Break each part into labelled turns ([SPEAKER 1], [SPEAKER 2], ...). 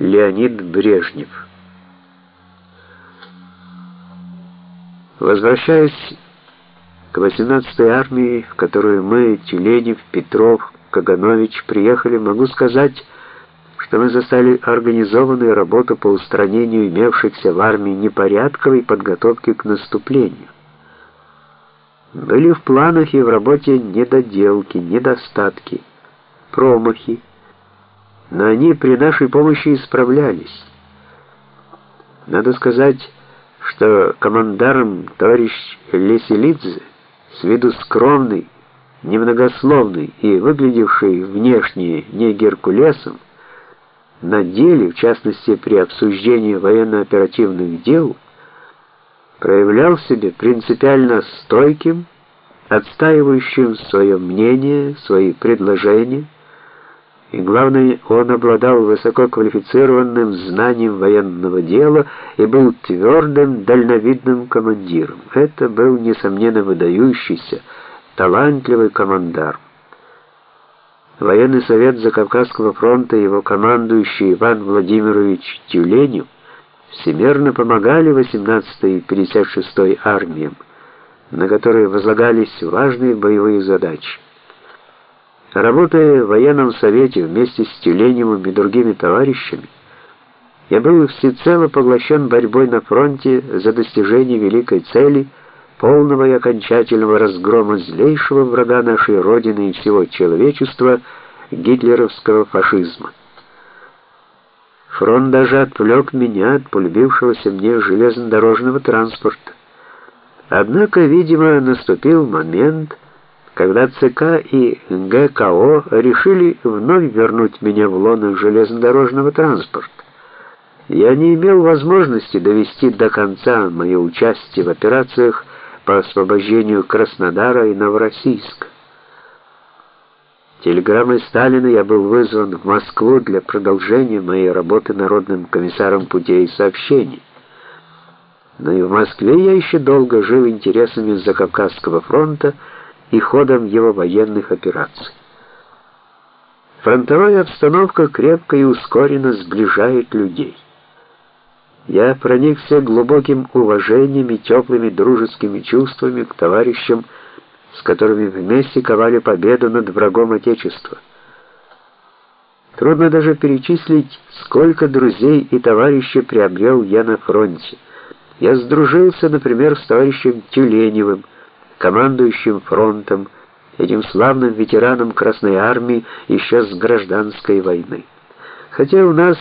[SPEAKER 1] Леонид Брежнев. Возвращаясь к 18-й армии, в которую мы, Тюленев, Петров, Каганович приехали, могу сказать, что мы застали организованную работу по устранению имевшихся в армии непорядков и подготовки к наступлению. Были в планах и в работе недоделки, недостатки, промахи, но они при нашей помощи исправлялись. Надо сказать, что командарм товарищ Леселидзе, с виду скромный, немногословный и выглядевший внешне не Геркулесом, на деле, в частности при обсуждении военно-оперативных дел, проявлял себя принципиально стойким, отстаивающим свое мнение, свои предложения, и главное, он обладал высококвалифицированным знанием военного дела и был твердым, дальновидным командиром. Это был несомненно выдающийся, талантливый командар. Военный совет Закавказского фронта и его командующий Иван Владимирович Тюленев всемерно помогали 18-й и 56-й армиям, на которые возлагались важные боевые задачи. Работая в военном совете вместе с Тюленевым и другими товарищами, я был всецело поглощен борьбой на фронте за достижение великой цели полного и окончательного разгрома злейшего врага нашей Родины и всего человечества гитлеровского фашизма. Фронт даже отвлек меня от полюбившегося мне железнодорожного транспорта. Однако, видимо, наступил момент, когда ЦК и ГКО решили вновь вернуть меня в лоно железнодорожного транспорта. Я не имел возможности довести до конца мое участие в операциях по освобождению Краснодара и Новороссийска. Телеграммой Сталина я был вызван в Москву для продолжения моей работы народным комиссаром путей сообщений. Но и в Москве я еще долго жил интересами Закавказского фронта, и ходом его военных операций. Фронтовая обстановка крепко и ускоренно сближает людей. Я проникся глубоким уважением и теплыми дружескими чувствами к товарищам, с которыми вместе ковали победу над врагом Отечества. Трудно даже перечислить, сколько друзей и товарищей приобрел я на фронте. Я сдружился, например, с товарищем Тюленевым, командующим фронтом, этим славным ветераном Красной армии еще с гражданской войны. Хотя у нас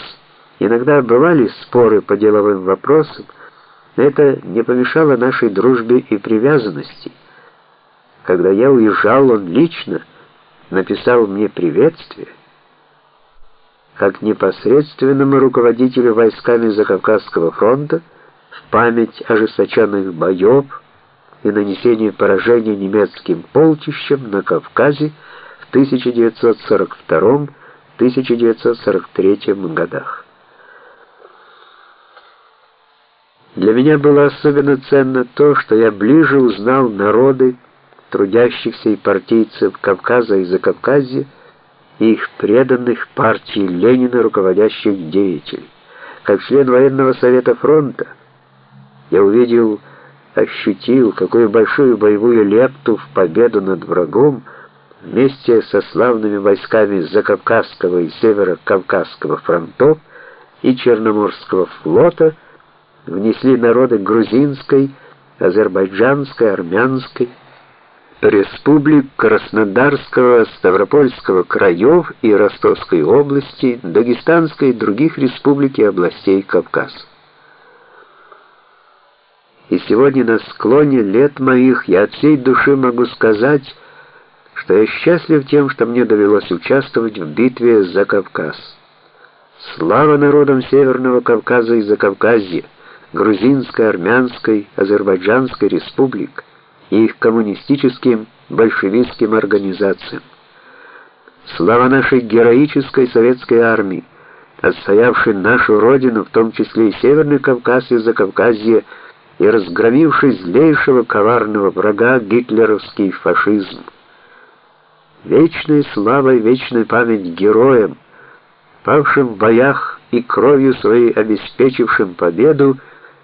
[SPEAKER 1] иногда бывали споры по деловым вопросам, это не помешало нашей дружбе и привязанности. Когда я уезжал, он лично написал мне приветствие, как непосредственному руководителю войсками Закавказского фронта в память ожесточенных боев, и нанесение поражения немецким полчищам на Кавказе в 1942-1943 годах. Для меня было особенно ценно то, что я ближе узнал народы трудящихся и партийцев Кавказа и Закавказья и их преданных партии Ленина руководящих деятелей. Как член военного совета фронта я увидел ощутил, какую большую боевую лепту в победу над врагом вместе со славными войсками Закавказского и Северо-Кавказского фронтов и Черноморского флота внесли народы грузинской, азербайджанской, армянской, республик Краснодарского, Ставропольского краев и Ростовской области, Дагестанской и других республик и областей Кавказа. И сегодня на склоне лет моих я от всей души могу сказать, что я счастлив тем, что мне довелось участвовать в битве за Кавказ. Слава народам Северного Кавказа и Закавказья, грузинской, армянской, азербайджанской республик и их коммунистическим большевистским организациям. Слава нашей героической советской армии, отстоявшей нашу родину, в том числе и Северный Кавказ и Закавказье, и разгромивший злейшего коварного врага гитлеровский фашизм. Вечная слава и вечная память героям, павшим в боях и кровью своей обеспечившим победу,